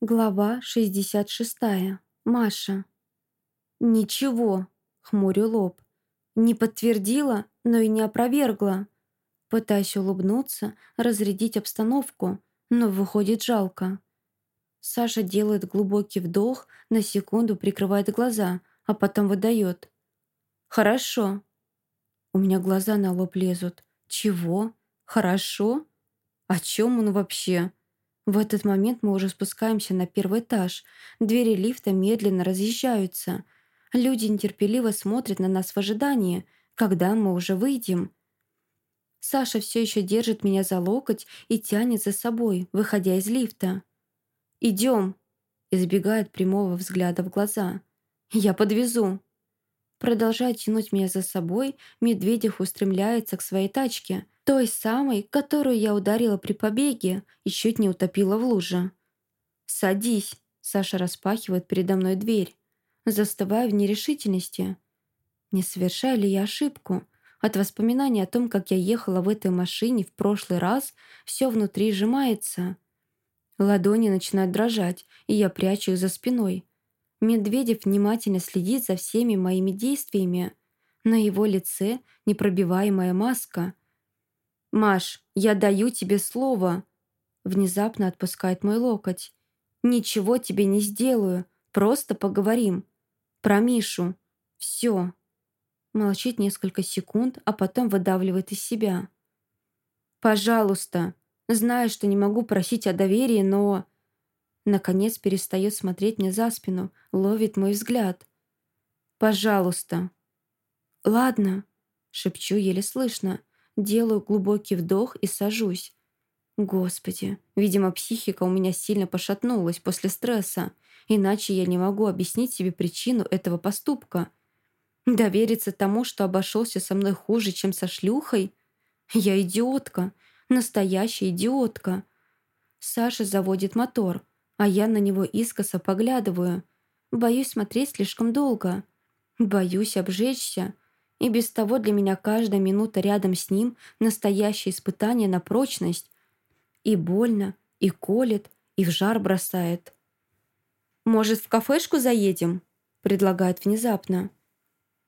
Глава 66. Маша. «Ничего», — хмурю лоб. «Не подтвердила, но и не опровергла». Пытаюсь улыбнуться, разрядить обстановку, но выходит жалко. Саша делает глубокий вдох, на секунду прикрывает глаза, а потом выдает. «Хорошо». У меня глаза на лоб лезут. «Чего? Хорошо? О чем он вообще?» В этот момент мы уже спускаемся на первый этаж. Двери лифта медленно разъезжаются. Люди нетерпеливо смотрят на нас в ожидании, когда мы уже выйдем. Саша все еще держит меня за локоть и тянет за собой, выходя из лифта. «Идем!» – избегает прямого взгляда в глаза. «Я подвезу!» Продолжая тянуть меня за собой, Медведев устремляется к своей тачке – той самой, которую я ударила при побеге и чуть не утопила в луже. «Садись», — Саша распахивает передо мной дверь. Застываю в нерешительности. Не совершаю ли я ошибку? От воспоминаний о том, как я ехала в этой машине в прошлый раз, все внутри сжимается. Ладони начинают дрожать, и я прячу их за спиной. Медведев внимательно следит за всеми моими действиями. На его лице непробиваемая маска — «Маш, я даю тебе слово!» Внезапно отпускает мой локоть. «Ничего тебе не сделаю, просто поговорим. Про Мишу. Все». Молчит несколько секунд, а потом выдавливает из себя. «Пожалуйста. Знаю, что не могу просить о доверии, но...» Наконец перестает смотреть мне за спину, ловит мой взгляд. «Пожалуйста». «Ладно», — шепчу еле слышно. Делаю глубокий вдох и сажусь. Господи, видимо, психика у меня сильно пошатнулась после стресса, иначе я не могу объяснить себе причину этого поступка. Довериться тому, что обошелся со мной хуже, чем со шлюхой? Я идиотка, настоящая идиотка. Саша заводит мотор, а я на него искоса поглядываю. Боюсь смотреть слишком долго. Боюсь обжечься, и без того для меня каждая минута рядом с ним — настоящее испытание на прочность. И больно, и колет, и в жар бросает. «Может, в кафешку заедем?» — предлагает внезапно.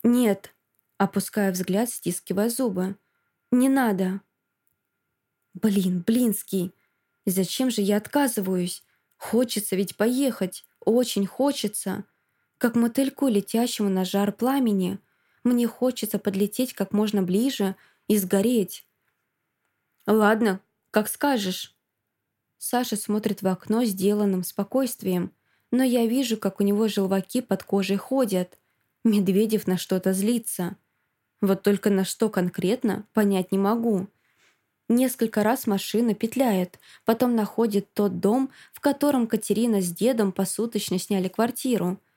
«Нет», — опуская взгляд, стискивая зубы. «Не надо». «Блин, Блинский, зачем же я отказываюсь? Хочется ведь поехать, очень хочется. Как мотыльку, летящему на жар пламени — мне хочется подлететь как можно ближе и сгореть. «Ладно, как скажешь». Саша смотрит в окно сделанным спокойствием, но я вижу, как у него желваки под кожей ходят. Медведев на что-то злится. Вот только на что конкретно, понять не могу. Несколько раз машина петляет, потом находит тот дом, в котором Катерина с дедом посуточно сняли квартиру –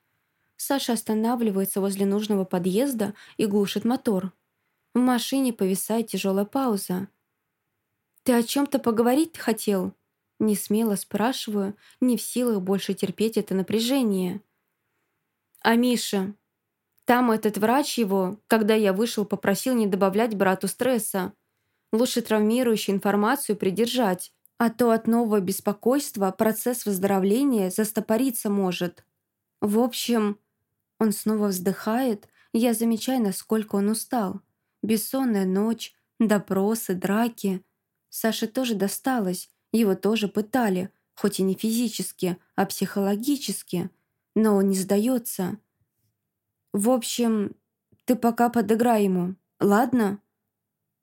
Саша останавливается возле нужного подъезда и глушит мотор. В машине повисает тяжелая пауза. «Ты о чем-то поговорить хотел?» Не смело спрашиваю, не в силах больше терпеть это напряжение. «А Миша? Там этот врач его, когда я вышел, попросил не добавлять брату стресса. Лучше травмирующую информацию придержать, а то от нового беспокойства процесс выздоровления застопориться может. В общем, он снова вздыхает, и я замечаю, насколько он устал. Бессонная ночь, допросы, драки. Саше тоже досталось, его тоже пытали, хоть и не физически, а психологически. Но он не сдается. В общем, ты пока подыграй ему, ладно?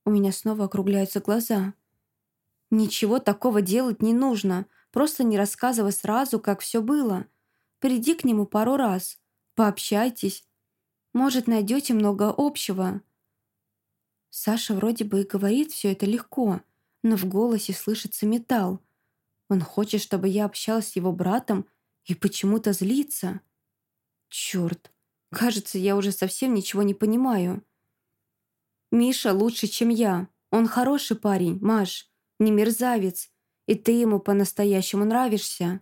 У меня снова округляются глаза. Ничего такого делать не нужно, просто не рассказывай сразу, как все было. Приди к нему пару раз, Пообщайтесь. Может, найдете много общего». Саша вроде бы и говорит все это легко, но в голосе слышится металл. Он хочет, чтобы я общалась с его братом и почему-то злится. Черт, кажется, я уже совсем ничего не понимаю. Миша лучше, чем я. Он хороший парень, Маш, не мерзавец, и ты ему по-настоящему нравишься.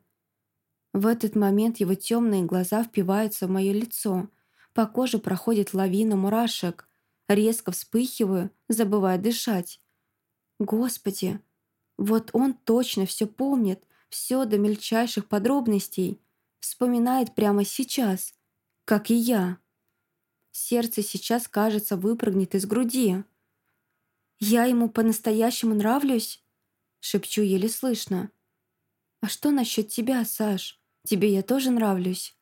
В этот момент его темные глаза впиваются в мое лицо. По коже проходит лавина мурашек. Резко вспыхиваю, забывая дышать. Господи, вот он точно все помнит, все до мельчайших подробностей. Вспоминает прямо сейчас, как и я. Сердце сейчас, кажется, выпрыгнет из груди. «Я ему по-настоящему нравлюсь?» Шепчу еле слышно. «А что насчет тебя, Саш? Тебе я тоже нравлюсь?»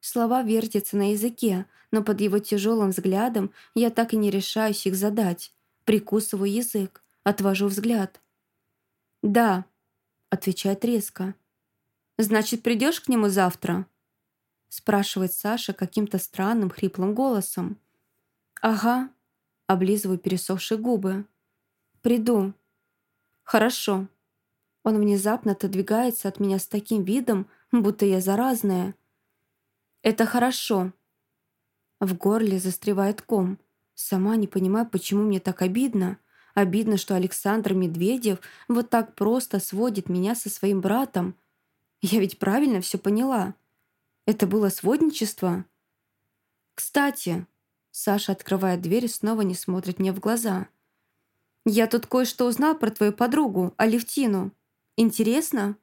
Слова вертятся на языке, но под его тяжелым взглядом я так и не решаюсь их задать. Прикусываю язык, отвожу взгляд. «Да», — отвечает резко. «Значит, придешь к нему завтра?» спрашивает Саша каким-то странным хриплым голосом. «Ага», — облизываю пересохшие губы. «Приду». «Хорошо». Он внезапно отодвигается от меня с таким видом, будто я заразная. «Это хорошо». В горле застревает ком. Сама не понимаю, почему мне так обидно. Обидно, что Александр Медведев вот так просто сводит меня со своим братом. Я ведь правильно все поняла. Это было сводничество? Кстати, Саша открывает дверь снова не смотрит мне в глаза. Я тут кое-что узнал про твою подругу, Алевтину. Интересно?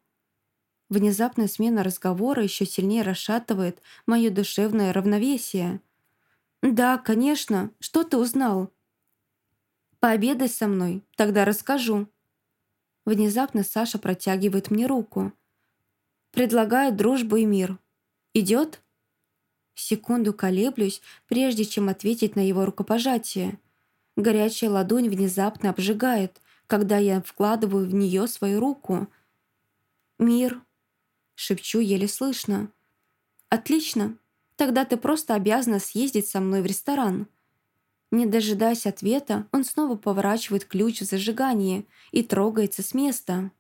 Внезапная смена разговора еще сильнее расшатывает мое душевное равновесие. «Да, конечно. Что ты узнал?» «Пообедай со мной, тогда расскажу». Внезапно Саша протягивает мне руку. Предлагает дружбу и мир. Идет? Секунду колеблюсь, прежде чем ответить на его рукопожатие. Горячая ладонь внезапно обжигает, когда я вкладываю в нее свою руку. «Мир», — шепчу еле слышно. «Отлично, тогда ты просто обязана съездить со мной в ресторан». Не дожидаясь ответа, он снова поворачивает ключ в зажигании и трогается с места.